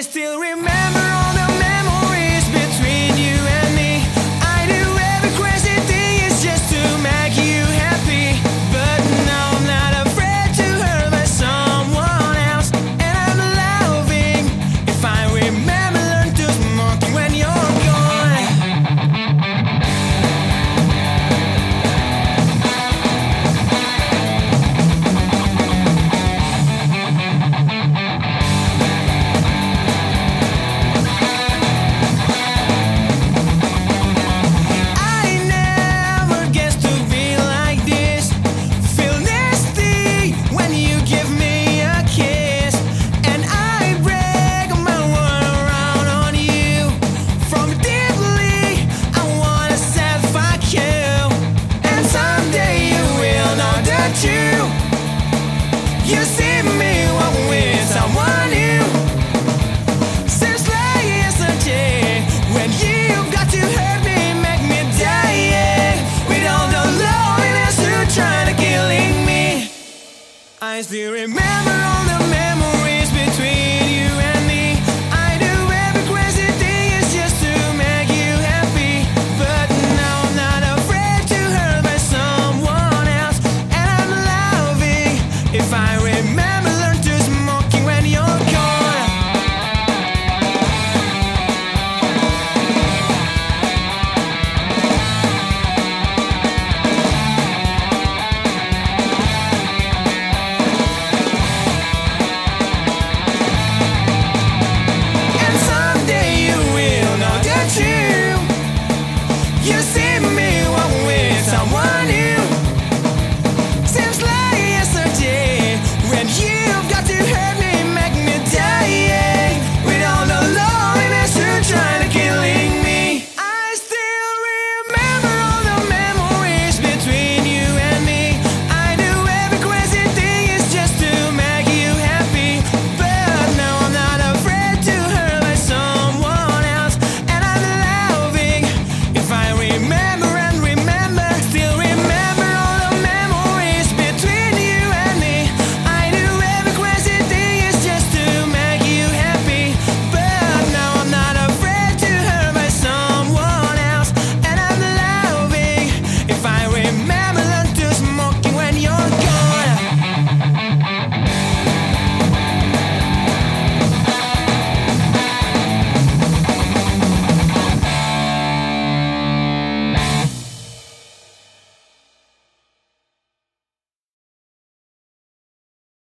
I still remember do you remember